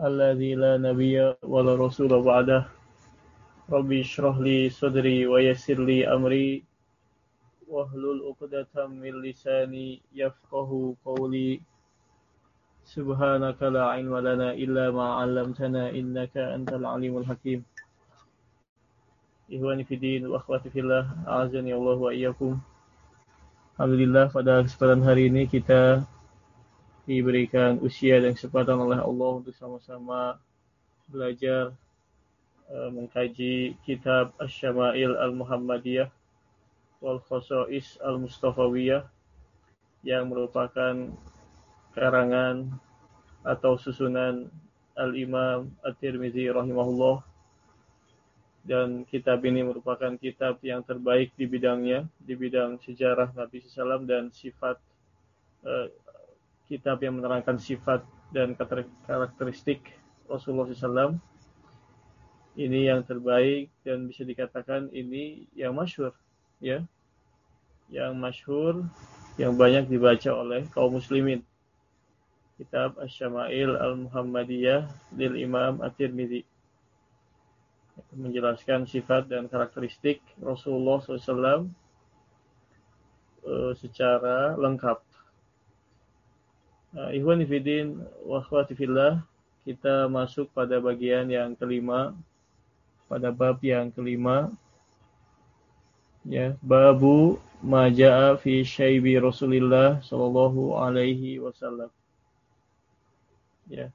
الذي لا نبي ولا رسول بعده. ربي اشرح لي صدري ويسر لي أمري. واحلل عقدة من لساني يفقه قولي. سبحانك لا علم لنا إلا ما علمتنا إنك أنت العليم الحكيم. Ikhwani Fidin wa akhwati fillah, azani Allah wa iyyakum. Alhamdulillah pada kesempatan hari ini kita diberikan usia dan kesempatan oleh Allah untuk sama-sama belajar uh, mengkaji kitab Asy-Syama'il Al-Muhammadiyah wal Khosais Al-Mustafawiyah yang merupakan karangan atau susunan Al-Imam At-Tirmizi rahimahullah. Dan kitab ini merupakan kitab yang terbaik di bidangnya di bidang sejarah Nabi SAW dan sifat uh, kitab yang menerangkan sifat dan karakteristik Rasulullah SAW ini yang terbaik dan bisa dikatakan ini yang masyhur ya. Yang masyhur yang banyak dibaca oleh kaum muslimin. Kitab Asy-Syama'il Al-Muhammadiyah lil Imam At-Tirmidzi. Menjelaskan sifat dan karakteristik Rasulullah SAW uh, secara lengkap. Uh, Ikhwan Ifidin wa kita masuk pada bagian yang kelima, pada bab yang kelima, ya babu maja'a fi syaibi Rasulillah sallallahu alaihi wasallam. Ya.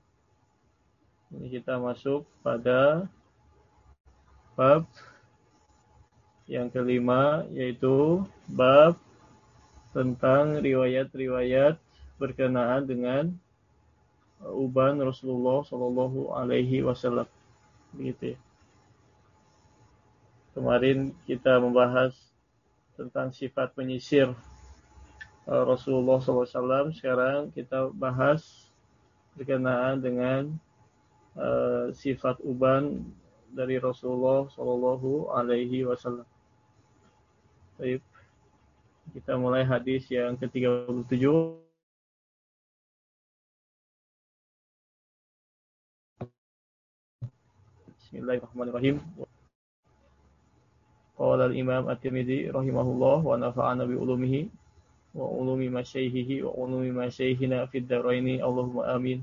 Ini kita masuk pada bab yang kelima yaitu bab tentang riwayat-riwayat berkenaan dengan uban Rasulullah Shallallahu Alaihi Wasallam. Begitu ya. Kemarin kita membahas tentang sifat penyisir uh, Rasulullah SAW. Sekarang kita bahas berkenaan dengan uh, sifat uban dari Rasulullah Shallallahu Alaihi Wasallam. Baik, kita mulai hadis yang ke-37. بسم الله الرحمن الرحيم قال الإمام الترمذي رحمه الله ونفعنا بعلومه وعلوم مشايخه وعلوم مشايخنا في الدارين اللهم آمين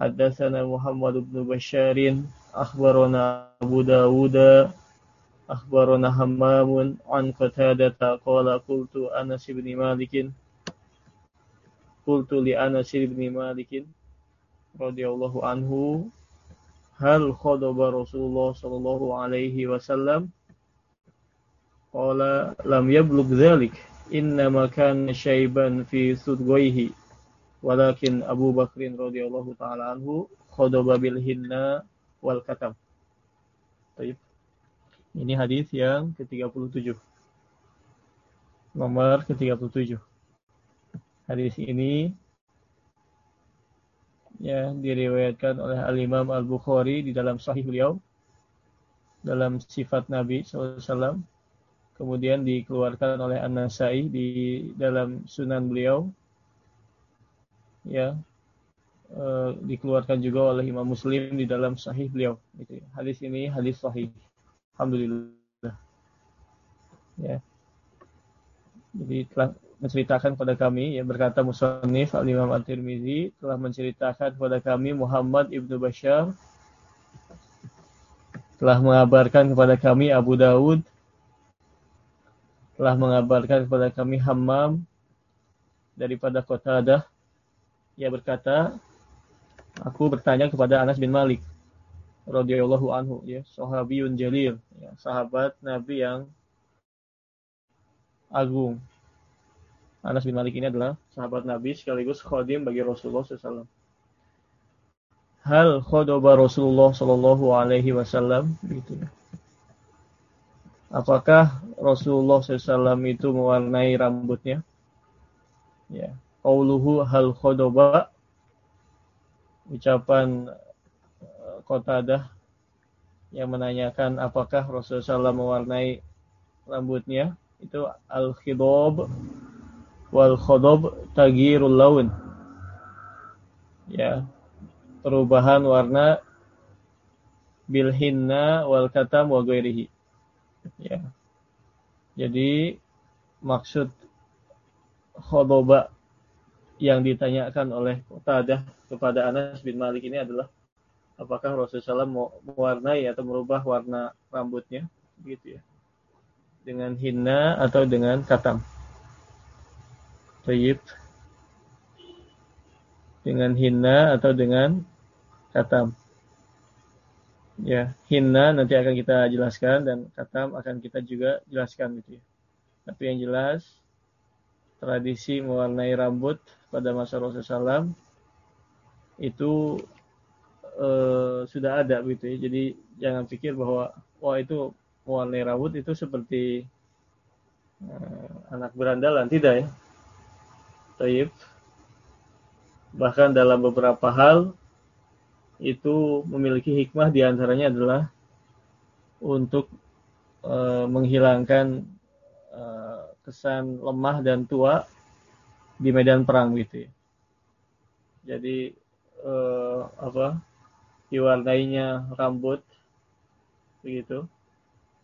حدثنا محمد بن بشار أخبرنا أبو داود أخبرنا همام عن قتادة قال قلت أنس بن مالك قلت لأنس بن مالك رضي الله عنه هل خضب رسول الله صلى الله عليه وسلم؟ قال لم يبلغ ذلك. إنما كان شيبا في سدويه ولكن أبو بكر رضي الله تعالى عنه خضب بالهنا والكتم. طيب. Ini hadis yang ke-37. Nomor ke-37. Hadis ini ya diriwayatkan oleh Al-Imam Al-Bukhari di dalam sahih beliau dalam sifat Nabi SAW kemudian dikeluarkan oleh An-Nasai di dalam sunan beliau ya uh, dikeluarkan juga oleh Imam Muslim di dalam Sahih beliau. Gitu ya. Hadis ini hadis Sahih. Alhamdulillah. Ya. Jadi telah menceritakan kepada kami ya berkata Musannif Al Imam At-Tirmizi telah menceritakan kepada kami Muhammad Ibnu Bashar telah mengabarkan kepada kami Abu Dawud telah mengabarkan kepada kami Hammam daripada Qatadah ia berkata, aku bertanya kepada Anas bin Malik radhiyallahu anhu ya, sahabiyun jalil, ya, sahabat Nabi yang agung. Anas bin Malik ini adalah sahabat Nabi sekaligus khadim bagi Rasulullah SAW. hal khodoba Rasulullah Shallallahu Alaihi Wasallam gitu Apakah Rasulullah SAW itu mewarnai rambutnya? Ya, qauluhu hal khodoba ucapan eh, Qatadah yang menanyakan apakah Rasulullah SAW mewarnai rambutnya itu al khidob wal khodob tagirul laun ya perubahan warna bil hinna wal katam wa ghairihi. Ya. Jadi maksud khodoba yang ditanyakan oleh Qatadah kepada Anas bin Malik ini adalah apakah Rasulullah SAW mewarnai atau merubah warna rambutnya gitu ya dengan hinna atau dengan katam. Tayyib dengan hinna atau dengan katam. Ya, hinna nanti akan kita jelaskan dan katam akan kita juga jelaskan gitu ya. Tapi yang jelas tradisi mewarnai rambut pada masa Rasulullah SAW itu uh, sudah ada gitu ya. Jadi jangan pikir bahwa wah itu mewarnai rambut itu seperti uh, anak berandalan tidak ya. Taib. Bahkan dalam beberapa hal itu memiliki hikmah di antaranya adalah untuk e, menghilangkan e, kesan lemah dan tua di medan perang gitu ya. Jadi e, apa diwarnainya rambut begitu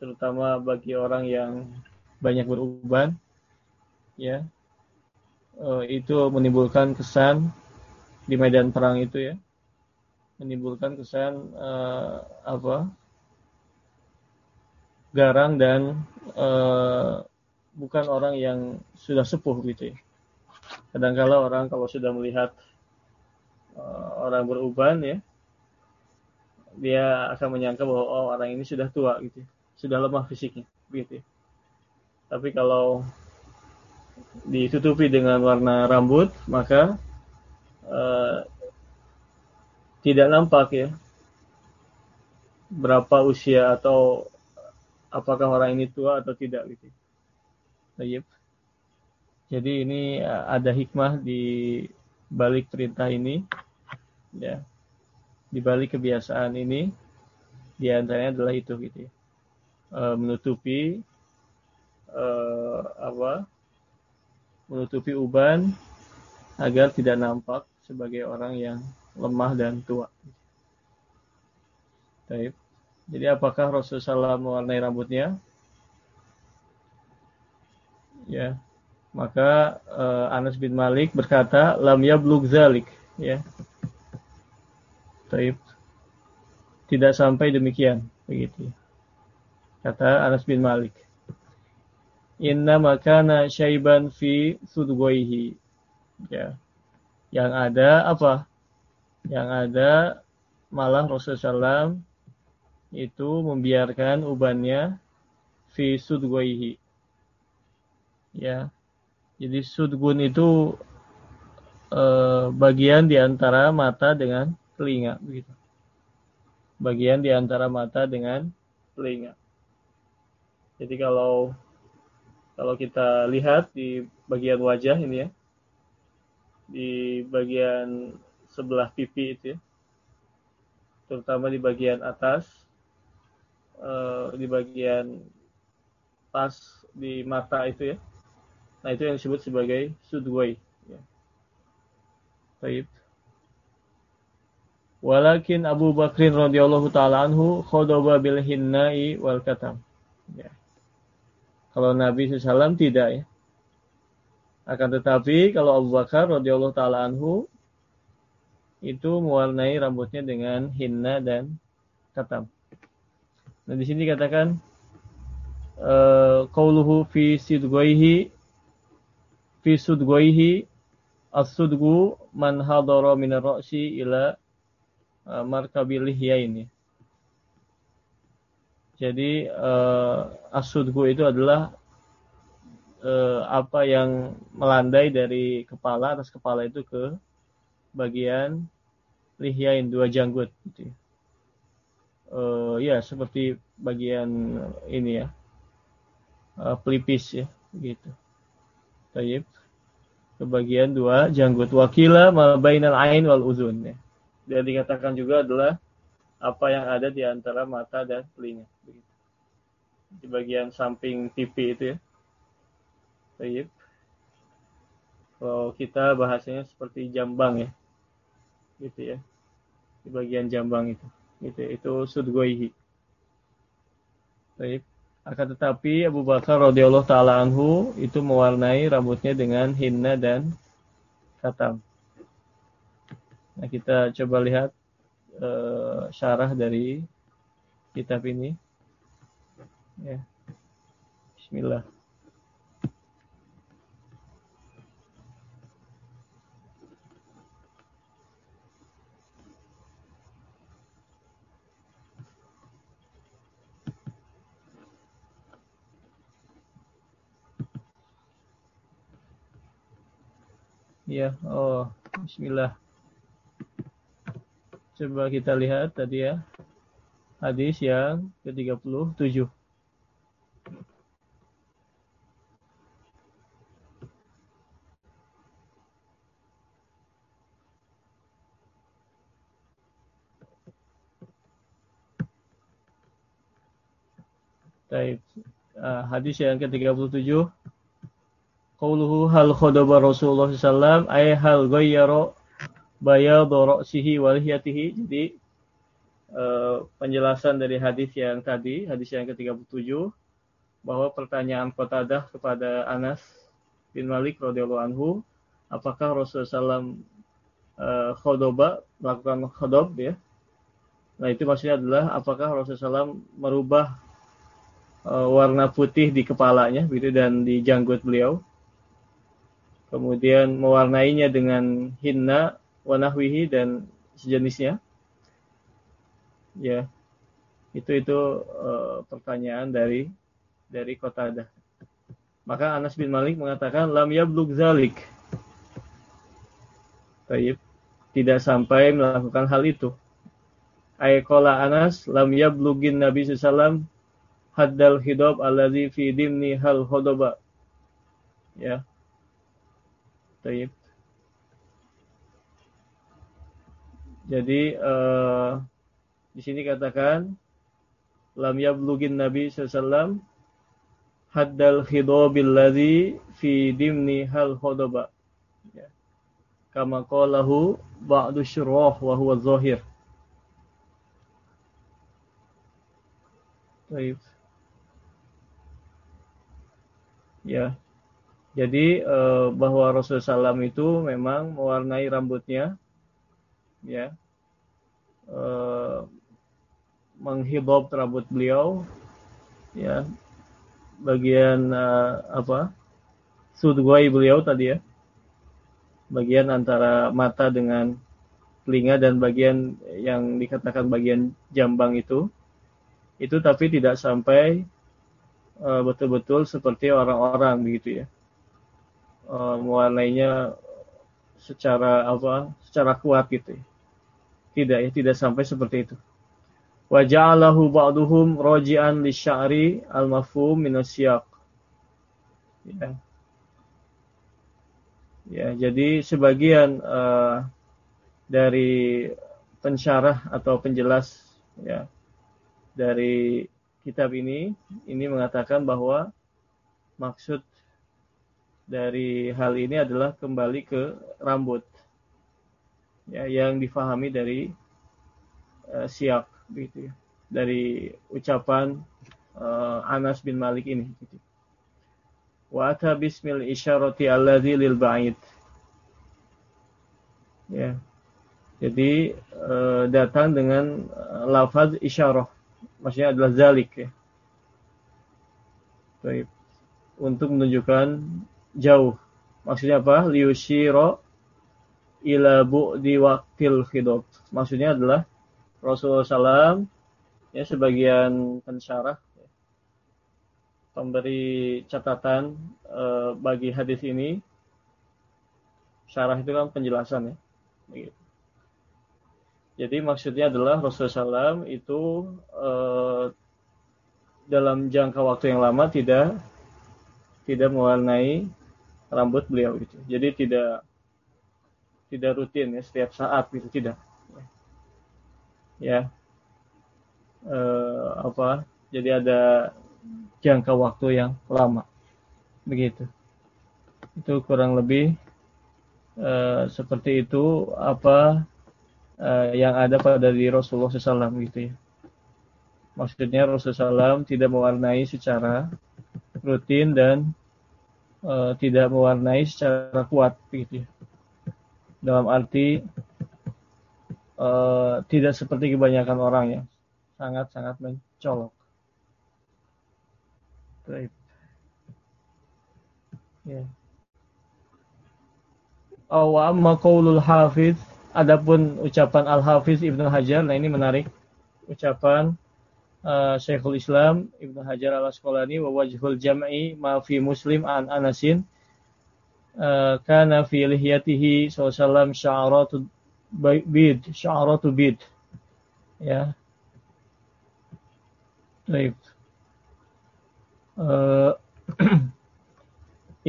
terutama bagi orang yang banyak beruban ya e, itu menimbulkan kesan di medan perang itu ya menimbulkan kesan uh, apa garang dan uh, bukan orang yang sudah sepuh gitu ya. Kadangkala orang kalau sudah melihat uh, orang beruban ya, dia akan menyangka bahwa oh, orang ini sudah tua gitu, ya. sudah lemah fisiknya gitu. Ya. Tapi kalau ditutupi dengan warna rambut, maka uh, tidak nampak ya berapa usia atau apakah orang ini tua atau tidak gitu. Tayyip. Jadi ini eh, ada hikmah di balik perintah ini ya. Di balik kebiasaan ini di antaranya adalah itu gitu ya. E, menutupi e, apa? Menutupi uban agar tidak nampak sebagai orang yang lemah dan tua. Taib. Jadi apakah Rasulullah mewarnai rambutnya? Ya. Maka uh, Anas bin Malik berkata, "Lam yablugh zalik." Ya. Taib. Tidak sampai demikian, begitu. Kata Anas bin Malik. Inna makana syaiban fi sudgoihi. Ya. Yang ada apa? Yang ada malah Rasulullah SAW itu membiarkan ubannya fi sudgoihi. Ya. Jadi sudgun itu eh, bagian di antara mata dengan telinga begitu. Bagian di antara mata dengan telinga. Jadi kalau kalau kita lihat di bagian wajah ini ya, di bagian sebelah pipi itu ya. Terutama di bagian atas, uh, di bagian pas di mata itu ya. Nah itu yang disebut sebagai sudway. Ya. Taib. Walakin Abu Bakrin radhiyallahu taala anhu khodoba bil hinnai wal katam. Ya. Kalau Nabi SAW tidak ya. Akan tetapi kalau Abu Bakar radhiyallahu taala anhu itu mewarnai rambutnya dengan hinna dan katam. Nah di sini katakan uh, qauluhu fi sidghaihi fi sudghaihi as-sudgu man hadara min ar-ra'si ila uh, markabil ini. Jadi uh, as-sudgu itu adalah uh, apa yang melandai dari kepala atas kepala itu ke bagian lihyain dua janggut gitu ya. Uh, ya seperti bagian ini ya uh, pelipis ya gitu. Tayyib. Kebagian dua janggut wakila mabainal ain wal uzun ya. Dan dikatakan juga adalah apa yang ada di antara mata dan telinga. Di bagian samping pipi itu ya. Tayyib. Kalau kita bahasanya seperti jambang ya. Gitu ya. Di bagian jambang itu. Gitu ya. Itu sudgoihi. Baik. Akan tetapi Abu Bakar radhiyallahu taala anhu itu mewarnai rambutnya dengan hinna dan katam. Nah, kita coba lihat uh, syarah dari kitab ini. Ya. Bismillah. Ya, oh, bismillah. Coba kita lihat tadi ya. Hadis yang ke-37. Baik. Uh, hadis yang ke-37 Qauluhu hal khadaba Rasulullah SAW ay hal ghayyara bayadu ra'sihi wa lihiyatihi. Jadi uh, penjelasan dari hadis yang tadi, hadis yang ke-37 bahwa pertanyaan Qatadah kepada Anas bin Malik radhiyallahu anhu, apakah Rasulullah SAW uh, khodoba, melakukan khodob ya. Nah itu maksudnya adalah apakah Rasulullah SAW merubah uh, warna putih di kepalanya gitu dan di janggut beliau kemudian mewarnainya dengan hinna, wanahwihi dan sejenisnya. Ya, itu itu uh, pertanyaan dari dari kota Qatadah. Maka Anas bin Malik mengatakan lam yablug zalik. Taib. Tidak sampai melakukan hal itu. Aykola Anas lam yablugin Nabi SAW haddal hidab alladhi fi dimni hal hodoba. Ya, Taib. Jadi uh, di sini katakan lam yablugin Nabi sallallahu haddal khidabil ladzi fi dimni hal khadaba. Ya. Kama qalahu ba'du syurah wa huwa zahir. Taib. Ya. Jadi eh, bahwa Rasulullah SAW itu memang mewarnai rambutnya, ya, eh, menghibob rambut beliau, ya, bagian eh, apa, sudguai beliau tadi ya, bagian antara mata dengan telinga dan bagian yang dikatakan bagian jambang itu, itu tapi tidak sampai eh, betul-betul seperti orang-orang begitu ya. Uh, mewarnainya secara apa secara kuat gitu ya. Tidak ya tidak sampai seperti itu. Wa ja'alahu ba'duhum raji'an lisya'ri al-mafhum min ya. Ya jadi sebagian uh, dari pensyarah atau penjelas ya dari kitab ini ini mengatakan bahwa maksud dari hal ini adalah kembali ke rambut ya yang difahami dari uh, siak gitu ya dari ucapan uh, Anas bin Malik ini gitu. Wa ata bismil isyarati alladzi lil ba'id. Ya. Jadi uh, datang dengan uh, lafaz isyarah. Maksudnya adalah zalik ya. Baik. Untuk menunjukkan jauh. Maksudnya apa? Liushiro ila bu'di waktil khidab. Maksudnya adalah Rasulullah SAW ya sebagian pensyarah ya, pemberi catatan e, bagi hadis ini syarah itu kan penjelasan ya. Begitu. Jadi maksudnya adalah Rasulullah SAW itu uh, dalam jangka waktu yang lama tidak tidak mewarnai rambut beliau gitu. Jadi tidak tidak rutin ya setiap saat gitu tidak. Ya. Uh, apa? Jadi ada jangka waktu yang lama. Begitu. Itu kurang lebih uh, seperti itu apa uh, yang ada pada diri Rasulullah SAW gitu ya. Maksudnya Rasulullah SAW tidak mewarnai secara rutin dan uh, tidak mewarnai secara kuat gitu ya. Dalam arti uh, tidak seperti kebanyakan orang ya, sangat-sangat mencolok. Baik. Ya. Wa amma qaulul hafiz adapun ucapan Al Hafiz Ibnu Hajar nah ini menarik ucapan uh, Syekhul Islam Ibnu Hajar Al Asqalani wa wajhul jam'i ma fi Muslim an Anasin kana fi lihiyatihi sallallahu sya'aratu bid sya'aratu bid ya Baik. Uh,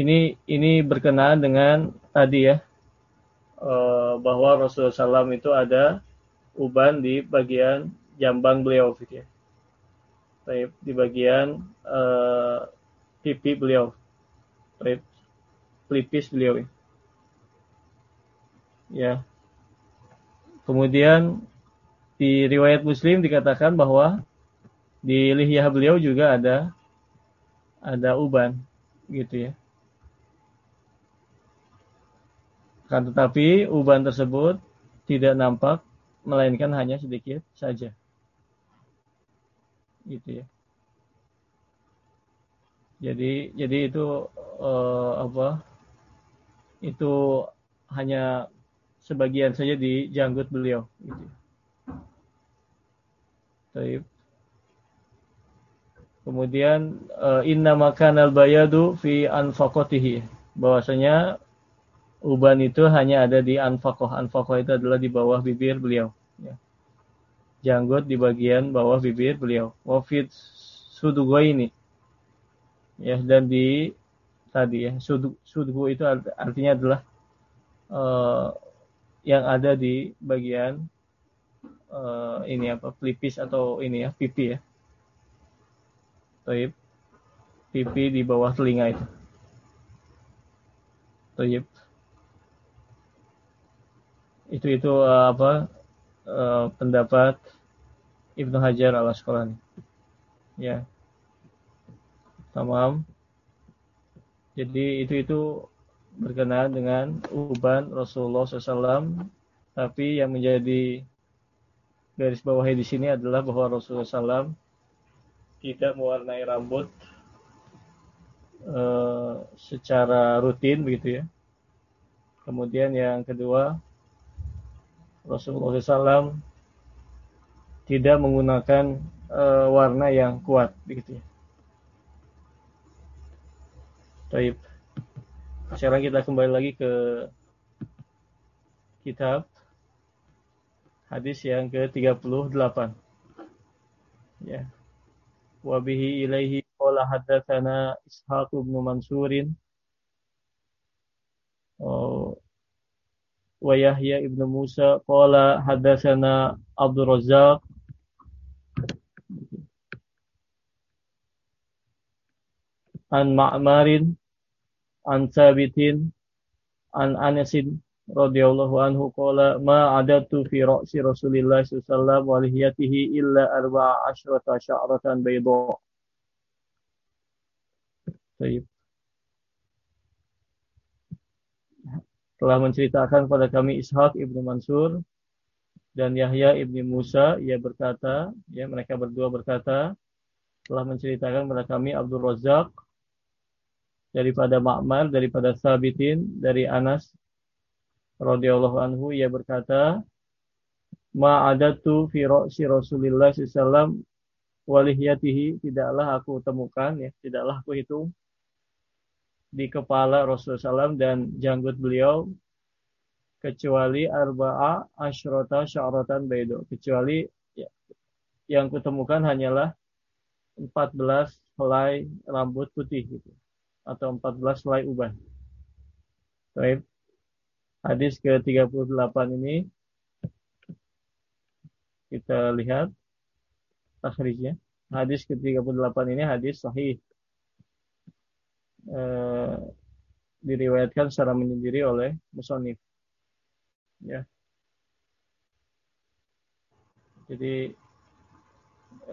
ini ini berkenaan dengan tadi ya uh, bahwa Rasulullah SAW itu ada uban di bagian jambang beliau gitu ya. Di bagian uh, pipi beliau. Pelipis beliau ya. Kemudian di riwayat Muslim dikatakan bahwa di lihiyah beliau juga ada ada uban gitu ya. Kan tetapi uban tersebut tidak nampak melainkan hanya sedikit saja. Gitu ya. Jadi jadi itu uh, apa? Itu hanya sebagian saja di janggut beliau gitu. Kemudian uh, inna makanal bayadu fi anfaqatihi. Bahwasanya uban itu hanya ada di anfaqah. Anfaqah itu adalah di bawah bibir beliau. Ya. Janggut di bagian bawah bibir beliau. Wafid sudugo ini. Ya, dan di tadi ya, sudugo itu artinya adalah uh, yang ada di bagian uh, ini apa pelipis atau ini ya pipi ya Toyib. Pipi di bawah telinga itu. Toyib. Itu itu uh, apa uh, pendapat Ibnu Hajar al Asqalani. Ya. Tamam. Jadi itu itu berkenaan dengan uban Rasulullah SAW. Tapi yang menjadi garis bawahnya di sini adalah bahwa Rasulullah SAW tidak mewarnai rambut uh, secara rutin begitu ya. Kemudian yang kedua, Rasulullah SAW tidak menggunakan uh, warna yang kuat begitu ya. Baik. Sekarang kita kembali lagi ke kitab hadis yang ke-38. Ya. Wa bihi ilaihi qala hadatsana Ishaq bin Mansurin oh. wa Yahya ibn Musa qala hadatsana Abdul Razzaq an Ma'marin an Thabitin an Anasin radhiyallahu anhu qala ma adatu fi ra'si Rasulillah sallallahu wa alihi illa arba'a asyrata sya'ratan bayda. Baik. Telah menceritakan pada kami Ishaq ibnu Mansur dan Yahya ibni Musa ia berkata, ya mereka berdua berkata telah menceritakan kepada kami Abdul Razak daripada Ma'mar daripada Sabitin dari Anas radhiyallahu anhu ia berkata ma'adatu fi ra'si Rasulillah sallallahu walihiyatihi tidaklah aku temukan ya tidaklah aku hitung di kepala Rasulullah SAW dan janggut beliau kecuali arba'a asyrota sya'ratan baido kecuali ya, yang kutemukan hanyalah 14 helai rambut putih gitu atau 14 helai uban. Baik. Hadis ke-38 ini kita lihat takhrijnya. Hadis ke-38 ini hadis sahih. Eh, diriwayatkan secara menyendiri oleh musonif. Ya. Jadi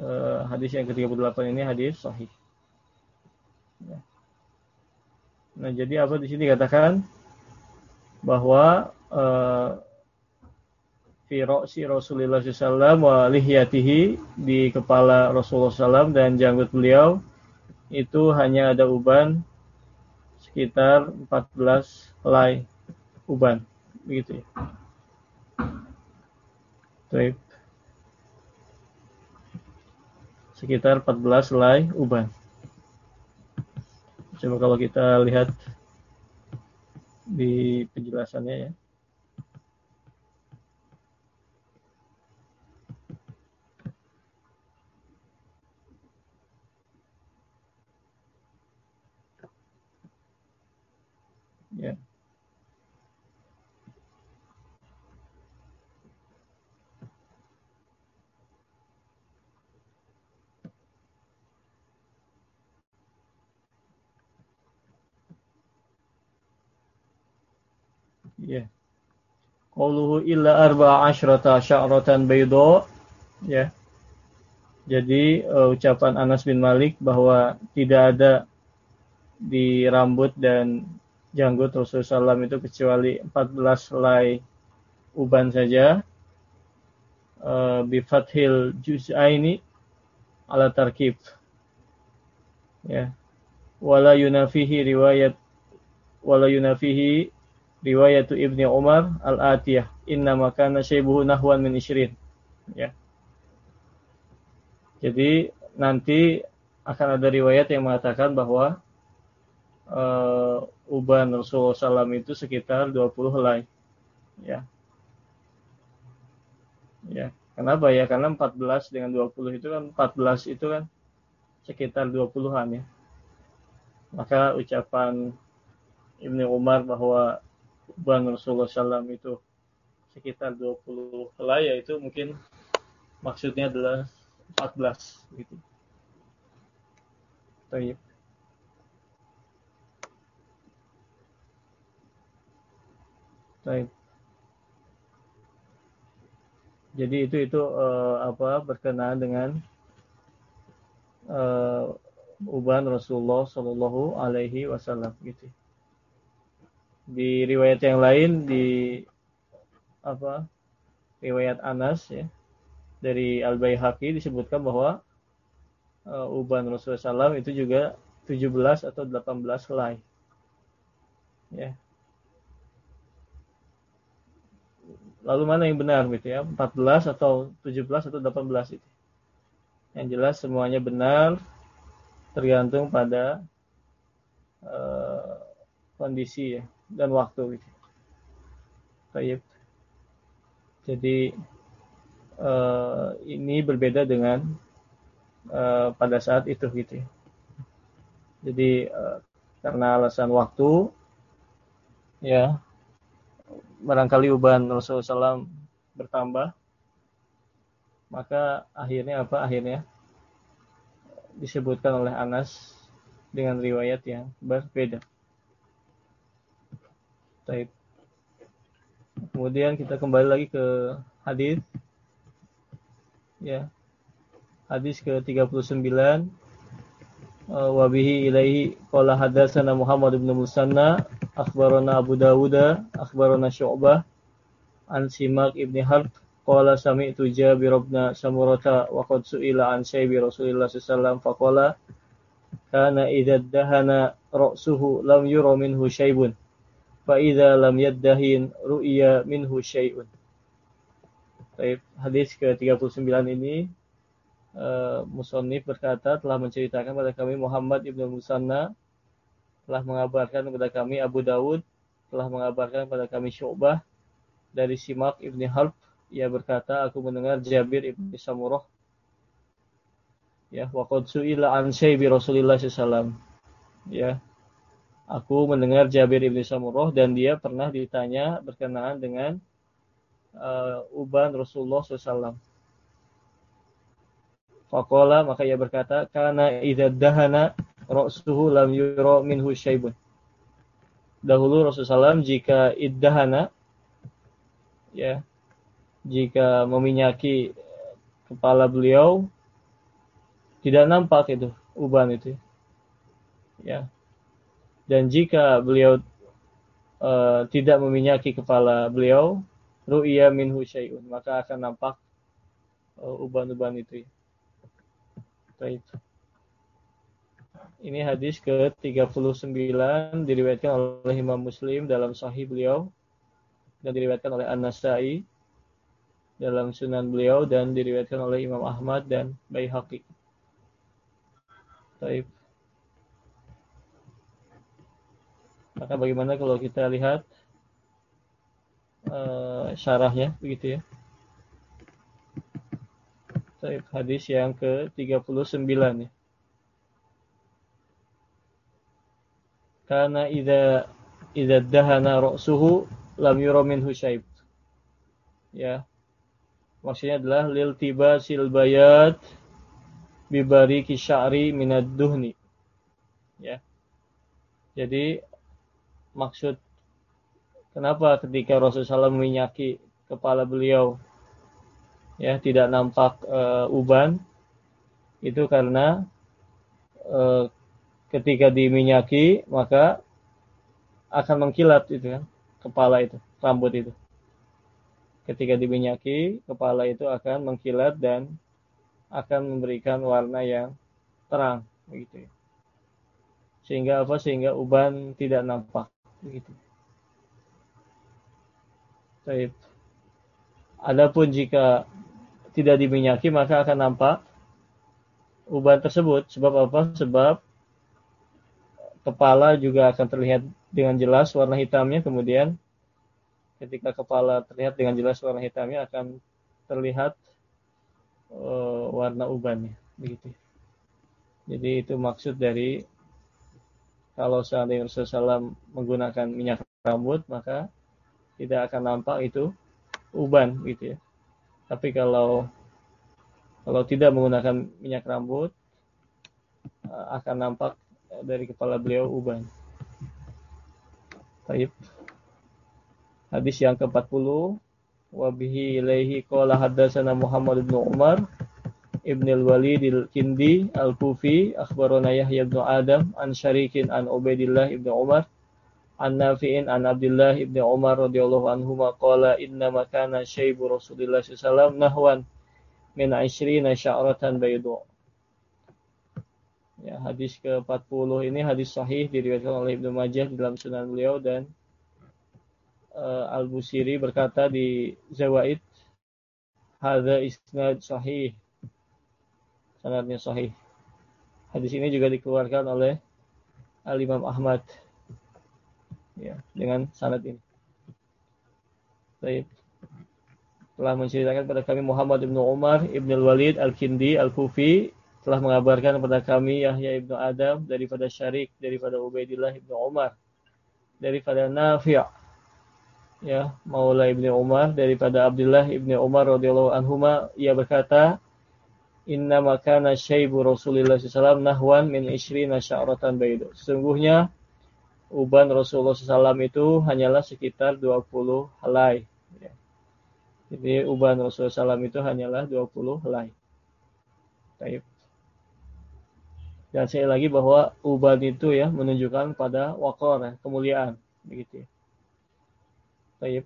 uh, hadis yang ke-38 ini hadis sahih. Ya. Nah, jadi apa di sini katakan bahwa uh, fi si Rasulullah SAW wa lihyatihi di kepala Rasulullah SAW dan janggut beliau itu hanya ada uban sekitar 14 helai uban begitu ya. Baik. Sekitar 14 helai uban. Coba kalau kita lihat di penjelasannya ya. Ya. Ya. Qauluhu illa arba'a asyrata sya'ratan baydo. Ya. Jadi uh, ucapan Anas bin Malik bahwa tidak ada di rambut dan janggut Rasulullah SAW itu kecuali 14 helai uban saja. Uh, bifathil juz'aini ala tarkib. Ya. Wala yunafihi riwayat wala yunafihi riwayat Ibni Umar al-Atiyah. Inna makana syaibuhu nahwan min isyirin ya. Jadi nanti akan ada riwayat yang mengatakan bahwa uh, uban Rasulullah SAW itu sekitar 20 helai. Ya. Ya. Kenapa ya? Karena 14 dengan 20 itu kan 14 itu kan sekitar 20-an ya. Maka ucapan Ibni Umar bahwa Bang Rasulullah SAW itu sekitar 20 helai itu mungkin maksudnya adalah 14 gitu. Baik. Baik. Jadi itu itu uh, apa berkenaan dengan uh, uban Rasulullah Shallallahu Alaihi Wasallam gitu di riwayat yang lain di apa riwayat Anas ya dari Al Baihaqi disebutkan bahwa uh, uban Rasulullah SAW itu juga 17 atau 18 helai. Ya. Lalu mana yang benar gitu ya? 14 atau 17 atau 18 itu? Yang jelas semuanya benar tergantung pada uh, kondisi ya dan waktu gitu. Baik. Jadi uh, ini berbeda dengan uh, pada saat itu gitu. Ya. Jadi uh, karena alasan waktu ya barangkali uban Rasulullah SAW bertambah maka akhirnya apa akhirnya disebutkan oleh Anas dengan riwayat yang berbeda. Taib. Kemudian kita kembali lagi ke hadis. Ya. Hadis ke-39 uh, wa bihi ilaihi qala hadatsana Muhammad bin Musanna akhbarana Abu Dawud akhbarana Syu'bah an Simak ibn Harb qala sami'tu Jabir bin Samurata wa qad su'ila an syaibi Rasulillah sallallahu alaihi faqala kana idza dahana ra'suhu lam yura minhu syaibun faida lam yaddahin ru'ya minhu syai'un. Baik, hadis ke-39 ini eh, uh, Musonif berkata telah menceritakan kepada kami Muhammad Ibnu Musanna telah mengabarkan kepada kami Abu Dawud telah mengabarkan kepada kami Syu'bah dari Simak Ibni Harb ia berkata aku mendengar Jabir Ibni Samurah ya waqad su'ila an Rasulillah sallallahu ya aku mendengar Jabir ibni Samurah dan dia pernah ditanya berkenaan dengan uh, uban Rasulullah SAW Fakola maka ia berkata karena idza dahana ra'suhu lam yura minhu syaibun. Dahulu Rasulullah SAW jika iddahana ya jika meminyaki kepala beliau tidak nampak itu uban itu ya dan jika beliau uh, tidak meminyaki kepala beliau ru'ya minhu syai'un maka akan nampak uh, uban-uban itu ya. Baik. Ini hadis ke-39 diriwayatkan oleh Imam Muslim dalam sahih beliau dan diriwayatkan oleh An-Nasai dalam sunan beliau dan diriwayatkan oleh Imam Ahmad dan Baihaqi. Baik. Maka bagaimana kalau kita lihat uh, syarahnya begitu ya? Baik, hadis yang ke-39 ya. Karena idza idza dahana ra'suhu lam yura minhu syaib. Ya. Maksudnya adalah lil tiba sil bayat bibari kisyari minad duhni. Ya. Jadi maksud kenapa ketika Rasulullah SAW minyaki kepala beliau ya tidak nampak uh, uban? Itu karena uh, ketika diminyaki maka akan mengkilat itu kan kepala itu rambut itu. Ketika diminyaki kepala itu akan mengkilat dan akan memberikan warna yang terang begitu ya. sehingga apa? Sehingga uban tidak nampak begitu Baik. Adapun jika tidak diminyaki maka akan nampak uban tersebut. Sebab apa? Sebab kepala juga akan terlihat dengan jelas warna hitamnya. Kemudian ketika kepala terlihat dengan jelas warna hitamnya akan terlihat uh, warna ubannya. Begitu. Jadi itu maksud dari kalau seandainya Rasulullah SAW menggunakan minyak rambut maka tidak akan nampak itu uban gitu ya. Tapi kalau kalau tidak menggunakan minyak rambut eh, akan nampak dari kepala beliau uban. Taib. Hadis yang ke-40 wabihi ilaihi qala haddatsana Muhammad bin Umar Ibn al-Walid al-Kindi al-Kufi akhbarana Yahya bin Adam an Syarikin an Ubaidillah ibn Umar an Nafi'in an Abdullah ibn Umar radhiyallahu anhu qala inna makana syaibu Rasulillah sallallahu nahwan min 20 sya'ratan baydu. Ya, hadis ke-40 ini hadis sahih diriwayatkan oleh Ibnu Majah dalam Sunan beliau dan uh, Al-Busiri berkata di Zawaid hadza isnad sahih. Sanadnya sahih. Hadis ini juga dikeluarkan oleh Al-Imam Ahmad ya dengan sanad ini. Baik. Telah menceritakan kepada kami Muhammad ibnu Umar ibnu Walid al-Kindi al-Kufi telah mengabarkan kepada kami Yahya ibnu Adam daripada Syarik daripada Ubaidillah ibnu Umar daripada Nafi' ya Maula ibnu Umar daripada Abdullah ibnu Umar radhiyallahu anhuma ia berkata Inna makana syaibu Rasulullah SAW nahwan min ishrina sya'ratan baidu. Sesungguhnya uban Rasulullah SAW itu hanyalah sekitar 20 helai. Ya. Jadi uban Rasulullah SAW itu hanyalah 20 helai. Taib. Dan saya lagi bahwa uban itu ya menunjukkan pada wakor ya, kemuliaan begitu ya. Taib.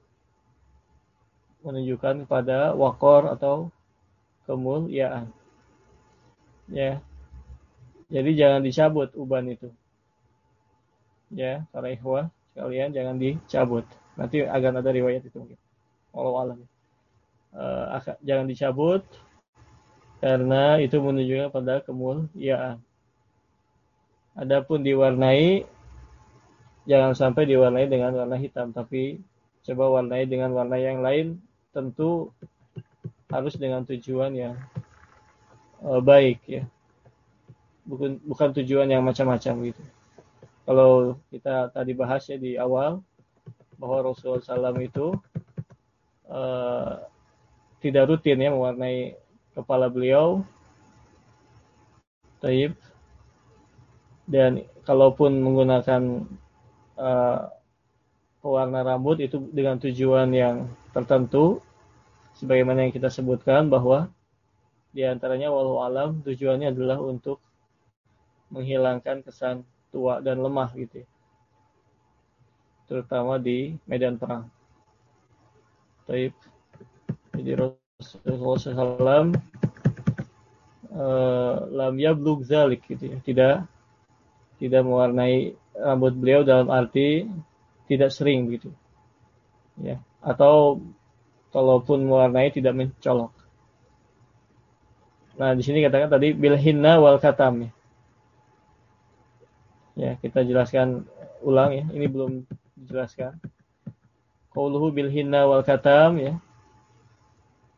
Menunjukkan pada wakor atau kemuliaan. Ya. Jadi jangan dicabut uban itu. Ya para ikhwah sekalian jangan dicabut. Nanti akan ada riwayat itu mungkin. Allah alam. Uh, jangan dicabut karena itu menunjukkan pada kemuliaan adapun diwarnai jangan sampai diwarnai dengan warna hitam tapi coba warnai dengan warna yang lain tentu harus dengan tujuan yang uh, baik ya. Bukan bukan tujuan yang macam-macam gitu. Kalau kita tadi bahas ya di awal bahwa Rasulullah SAW itu uh, tidak rutin ya mewarnai kepala beliau. Taib. Dan kalaupun menggunakan uh, pewarna rambut itu dengan tujuan yang tertentu sebagaimana yang kita sebutkan bahwa di antaranya walau alam tujuannya adalah untuk menghilangkan kesan tua dan lemah gitu ya. terutama di medan perang. Taib. Jadi Rasulullah SAW uh, lam yablug zalik gitu ya. Tidak tidak mewarnai rambut beliau dalam arti tidak sering begitu. Ya, atau kalaupun mewarnai tidak mencolok. Nah, di sini katakan tadi bil hinna wal katam ya. Kita jelaskan ulang ya. Ini belum dijelaskan. Qauluhu bil hinna wal katam ya.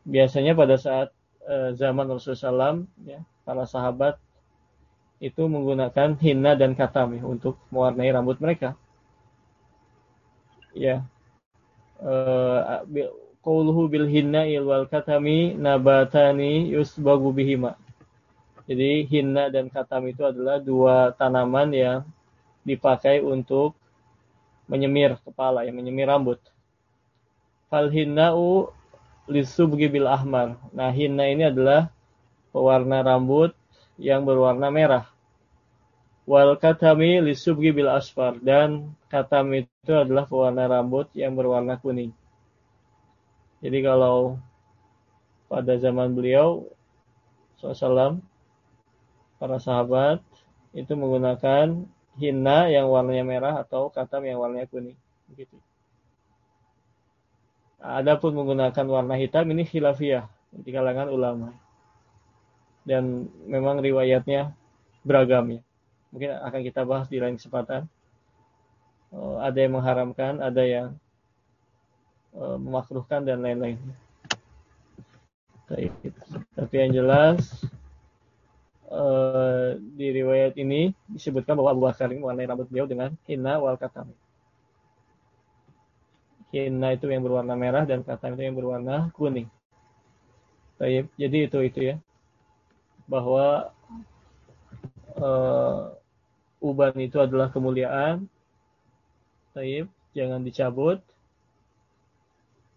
Biasanya pada saat uh, zaman Rasulullah SAW ya, para sahabat itu menggunakan hinna dan katam ya, untuk mewarnai rambut mereka ya uh, qauluhu bil hinna wal katami nabatani yusbagu bihima. Jadi hinna dan katam itu adalah dua tanaman yang dipakai untuk menyemir kepala, yang menyemir rambut. Fal hinna'u lisubgi bil ahmar. Nah, hinna ini adalah pewarna rambut yang berwarna merah wal katami lisubgi bil asfar dan katam itu adalah pewarna rambut yang berwarna kuning. Jadi kalau pada zaman beliau SAW para sahabat itu menggunakan hinna yang warnanya merah atau katam yang warnanya kuning begitu. Adapun menggunakan warna hitam ini khilafiyah di kalangan ulama. Dan memang riwayatnya beragam ya mungkin akan kita bahas di lain kesempatan. Uh, ada yang mengharamkan, ada yang memakruhkan dan lain-lain. Tapi yang jelas uh, di riwayat ini disebutkan bahwa Abu Bakar ini mewarnai rambut beliau dengan hina wal katam. Hina itu yang berwarna merah dan katam itu yang berwarna kuning. Jadi itu itu ya bahwa uh, uban itu adalah kemuliaan. Taib, jangan dicabut.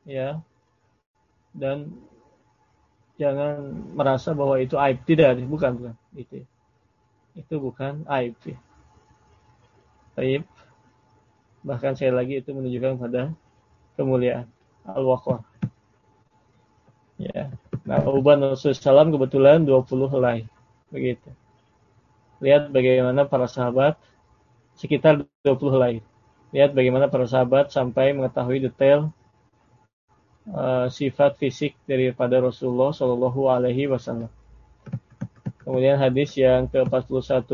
Ya. Dan jangan merasa bahwa itu aib tidak, bukan bukan itu. Itu bukan aib ya. Bahkan saya lagi itu menunjukkan pada kemuliaan al-waqar. Ya. Nah, uban SAW kebetulan 20 helai. Begitu lihat bagaimana para sahabat sekitar 20 helai. Lihat bagaimana para sahabat sampai mengetahui detail uh, sifat fisik daripada Rasulullah Shallallahu Alaihi Wasallam. Kemudian hadis yang ke-41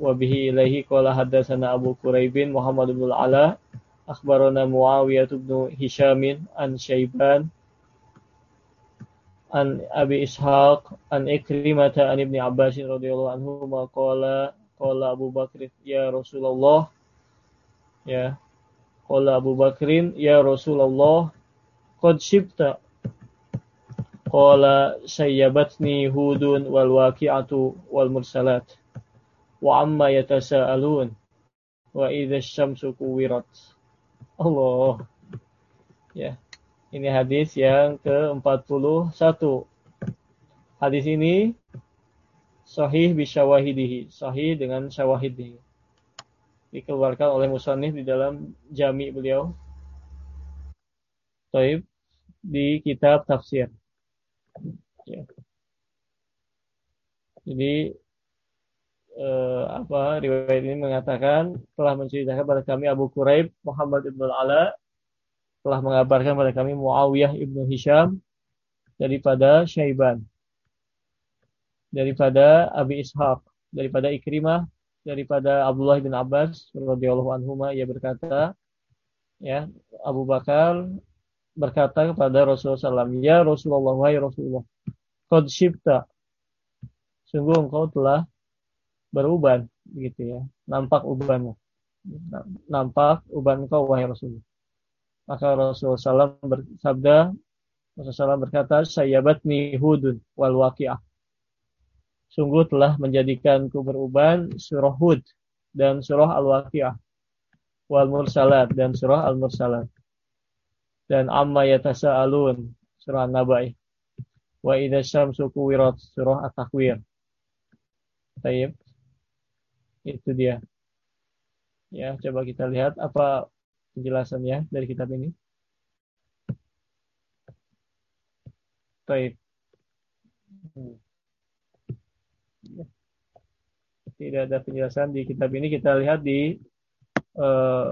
wabihi ilaihi qala hadatsana Abu Quraibin Muhammad bin Ala akhbarana Muawiyah bin Hishamin an Syaiban an Abi Ishaq an Ikrimah an Ibni Abbas radhiyallahu anhu qala qala Abu Bakr ya Rasulullah ya qala Abu Bakrin ya Rasulullah qad shibta qala sayyabatni hudun wal waqi'atu wal mursalat wa amma yatasaalun wa idza asy-syamsu kuwirat Allah ya ini hadis yang ke-41. Hadis ini sahih bisyawahidihi. Sahih dengan syawahidih. Dikeluarkan oleh Musannif di dalam jami beliau. Taib di kitab tafsir. Ya. Jadi eh, apa riwayat ini mengatakan telah menceritakan pada kami Abu Quraib Muhammad ibn Ala telah mengabarkan pada kami Muawiyah ibnu Hisham daripada Syaiban, daripada Abi Ishaq, daripada Ikrimah, daripada Abdullah bin Abbas radhiyallahu anhu ia berkata, ya Abu Bakar berkata kepada Rasulullah SAW, Ya Rasulullah, wahai Rasulullah, Qad shifta. Sungguh engkau telah beruban, begitu ya. Nampak ubanmu. Nampak uban engkau, wahai Rasulullah. Maka Rasulullah SAW bersabda, Rasulullah SAW berkata, Sayyabatni hudun wal waqi'ah. Sungguh telah menjadikanku beruban surah Hud dan surah Al-Waqi'ah wal mursalat dan surah Al-Mursalat dan amma yatasaalun surah Nabai wa idza syamsu kuwirat surah At-Takwir. Baik. Itu dia. Ya, coba kita lihat apa penjelasannya dari kitab ini. Baik. Tidak ada penjelasan di kitab ini. Kita lihat di uh,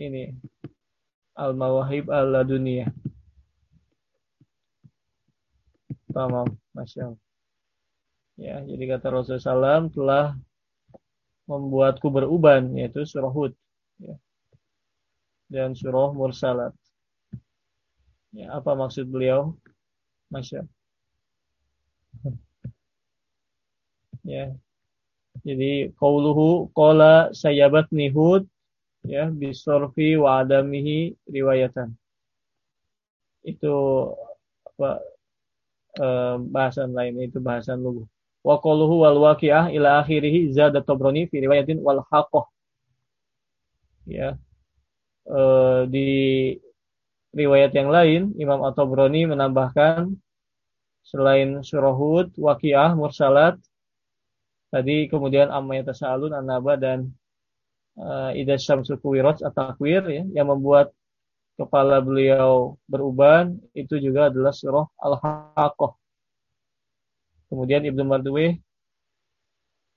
ini Al-Mawahib Al-Laduniyah. Tamam, Masya Allah. Ya, jadi kata Rasulullah SAW telah membuatku beruban, yaitu surah Hud. Ya. Dan surah Mursalat. Ya, apa maksud beliau? Masya Allah. Ya. Jadi, qauluhu qala sayabat nihud ya bisorfi wa adamihi riwayatan. Itu apa eh, bahasan lain itu bahasan lugu. Wa qaluhu wal waqi'ah ila akhirih zada tabrani fi riwayatin wal haqah ya eh, di riwayat yang lain Imam At-Tabrani menambahkan selain surah Hud, Waqiah, Mursalat tadi kemudian amma yatasaalun an-naba dan uh, Ida Syamsul Kuwirat atau Takwir ya, yang membuat kepala beliau beruban itu juga adalah surah Al-Haqqah. Kemudian Ibnu Marduwih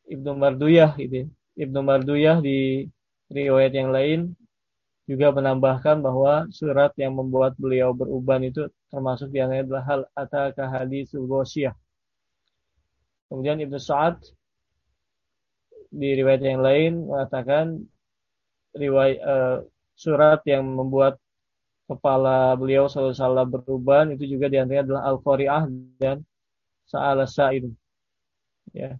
Ibnu Marduyah gitu. Ya. Ibnu Marduyah di riwayat yang lain juga menambahkan bahwa surat yang membuat beliau beruban itu termasuk yang adalah hal ataka ghasyiyah. Kemudian Ibnu Sa'ad di riwayat yang lain mengatakan riwayat uh, surat yang membuat kepala beliau salah berubah itu juga di antaranya adalah Al-Qari'ah dan Sa'ala Sa'id. Ya.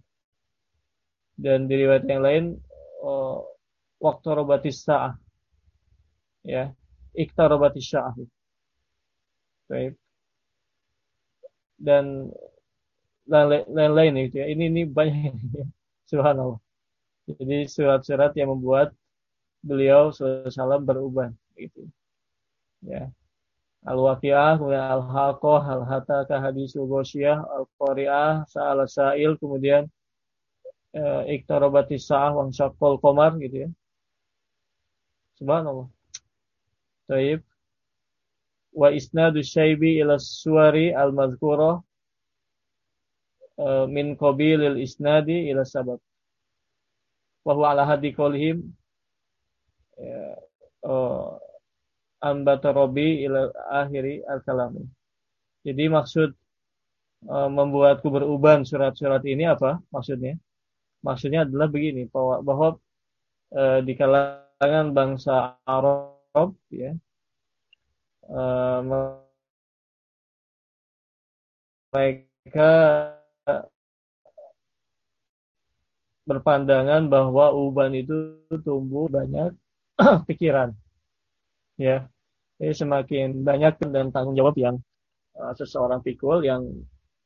Dan di riwayat yang lain uh, waktu robatis sa'ah. Ya. Ikta robatis sa'ah. Baik. Dan lain-lain itu ya. Ini ini banyak ya. Subhanallah. Jadi surat-surat yang membuat beliau SAW berubah gitu. Ya. Al-Waqi'ah, kemudian Al-Haqqah, Al-Hatta, Hadisul Ghosyah, Al-Qari'ah, Sa'al Sa'il, kemudian uh, Iktarabati Sa'ah, Wang Syakol Komar gitu ya. Subhanallah. Taib. Wa isnadu syaibi ila suwari al-mazkurah uh, min qabilil isnadi ila sabab wa ala hadi qaulihim ya, oh, ambata robi ila akhiri al-kalam. Jadi maksud uh, membuatku beruban surat-surat ini apa maksudnya? Maksudnya adalah begini bahwa, bahwa uh, di kalangan bangsa Arab ya uh, mereka berpandangan bahwa uban itu tumbuh banyak pikiran. Ya. Jadi semakin banyak dan tanggung jawab yang uh, seseorang pikul yang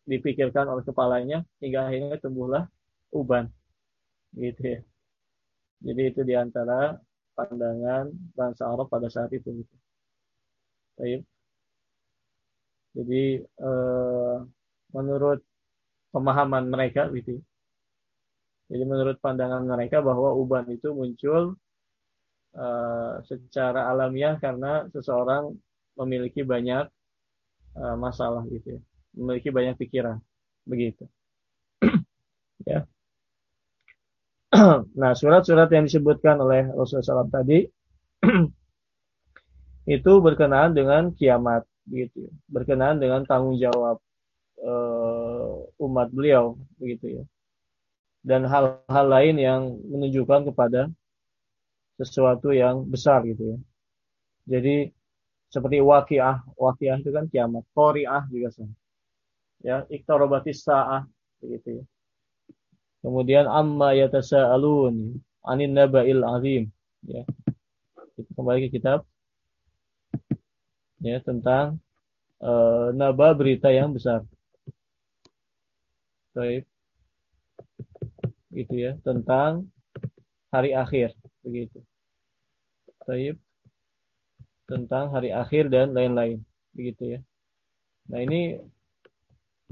dipikirkan oleh kepalanya hingga akhirnya tumbuhlah uban. Gitu ya. Jadi itu di antara pandangan bangsa Arab pada saat itu. Gitu. Jadi uh, menurut pemahaman mereka gitu jadi menurut pandangan mereka bahwa uban itu muncul uh, secara alamiah karena seseorang memiliki banyak uh, masalah gitu ya. Memiliki banyak pikiran. Begitu. ya. nah, surat-surat yang disebutkan oleh Rasulullah SAW tadi itu berkenaan dengan kiamat begitu ya. Berkenaan dengan tanggung jawab uh, umat beliau begitu ya dan hal-hal lain yang menunjukkan kepada sesuatu yang besar gitu ya. Jadi seperti waqiah, waqiah itu kan kiamat, qari'ah juga sama. Ya, iktarabatis sa'ah begitu ya. Kemudian amma yatasaalun anin naba'il azim ya. Kita kembali ke kitab ya tentang uh, naba berita yang besar. Baik. Gitu ya, tentang hari akhir begitu. Baik. Tentang hari akhir dan lain-lain begitu ya. Nah, ini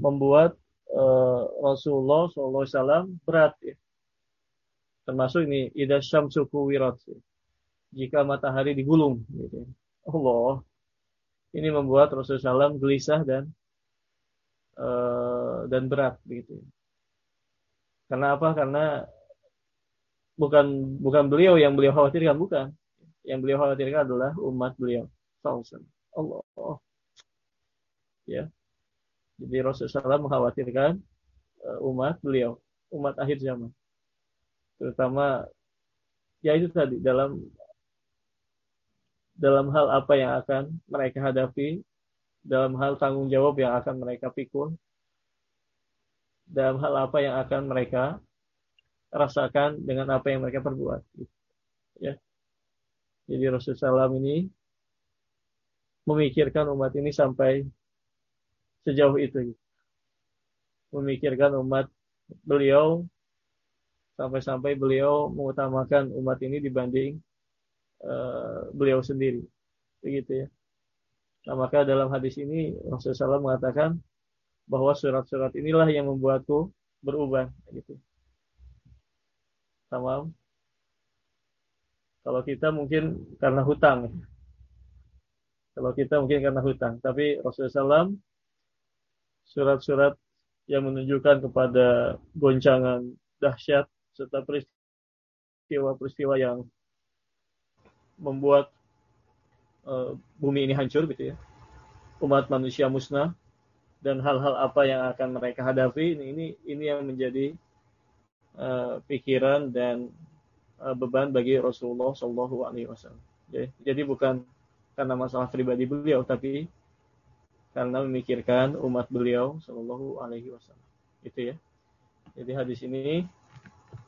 membuat uh, Rasulullah SAW berat ya. Termasuk ini ida syamsu wirat ya. Jika matahari digulung gitu ya. Allah ini membuat Rasulullah SAW gelisah dan uh, dan berat begitu. Karena apa? Karena bukan bukan beliau yang beliau khawatirkan, bukan. Yang beliau khawatirkan adalah umat beliau. Allah. Oh. Ya. Jadi Rasulullah SAW mengkhawatirkan uh, umat beliau, umat akhir zaman. Terutama ya itu tadi dalam dalam hal apa yang akan mereka hadapi, dalam hal tanggung jawab yang akan mereka pikul, dalam hal apa yang akan mereka rasakan dengan apa yang mereka perbuat. Ya. Jadi Rasulullah SAW ini memikirkan umat ini sampai sejauh itu. Memikirkan umat beliau sampai-sampai beliau mengutamakan umat ini dibanding uh, beliau sendiri. Begitu ya. Nah, maka dalam hadis ini Rasulullah SAW mengatakan bahwa surat-surat inilah yang membuatku berubah gitu. Tamam. Kalau kita mungkin karena hutang. Kalau kita mungkin karena hutang, tapi Rasulullah SAW surat-surat yang menunjukkan kepada goncangan dahsyat serta peristiwa-peristiwa yang membuat uh, bumi ini hancur gitu ya. Umat manusia musnah dan hal-hal apa yang akan mereka hadapi ini ini ini yang menjadi uh, pikiran dan uh, beban bagi Rasulullah Shallallahu Alaihi Wasallam. Jadi bukan karena masalah pribadi beliau, tapi karena memikirkan umat beliau Shallallahu Alaihi Wasallam. Itu ya. Jadi hadis ini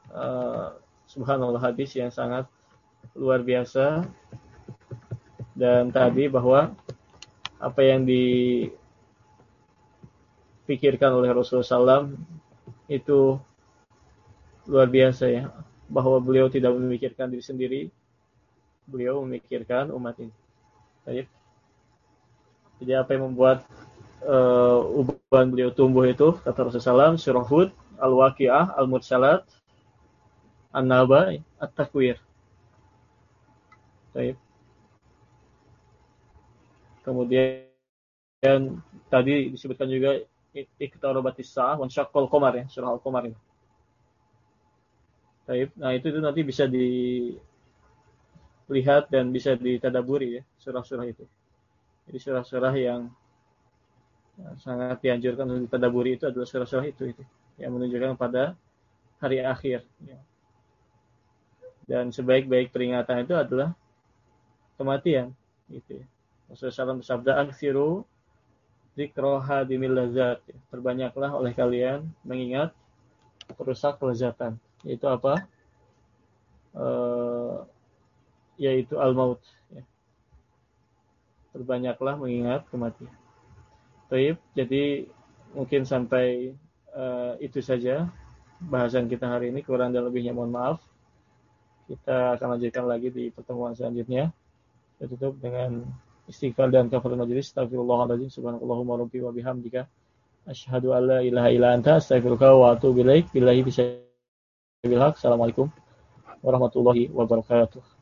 uh, subhanallah hadis yang sangat luar biasa dan tadi bahwa apa yang dipikirkan oleh Rasulullah SAW itu luar biasa ya bahwa beliau tidak memikirkan diri sendiri beliau memikirkan umat ini Baik. jadi apa yang membuat uh, uban beliau tumbuh itu kata Rasulullah SAW surah Hud Al-Waqi'ah Al-Mursalat An-Naba At-Takwir Baik. Kemudian tadi disebutkan juga iktarabatis sa'ah wan syaqqal qamar ya, surah Al-Qamar ini. Baik. Nah, itu itu nanti bisa dilihat dan bisa ditadaburi ya, surah-surah itu. Jadi surah-surah yang sangat dianjurkan untuk ditadaburi itu adalah surah-surah itu itu yang menunjukkan pada hari akhir ya. Dan sebaik-baik peringatan itu adalah kematian gitu ya. Rasulullah SAW bersabda zikroha dimil lazat ya. perbanyaklah oleh kalian mengingat perusak kelezatan yaitu apa? E, yaitu al maut ya. perbanyaklah mengingat kematian. Taib, jadi mungkin sampai uh, itu saja bahasan kita hari ini. Kurang dan lebihnya mohon maaf. Kita akan lanjutkan lagi di pertemuan selanjutnya. Kita tutup dengan istighfar dan kafaratul majlis. Astagfirullahaladzim. Subhanallahumma rabbi wa bihamdika. Asyhadu an la ilaha illa anta astaghfiruka wa atubu ilaik. Billahi bisa Assalamualaikum warahmatullahi wabarakatuh.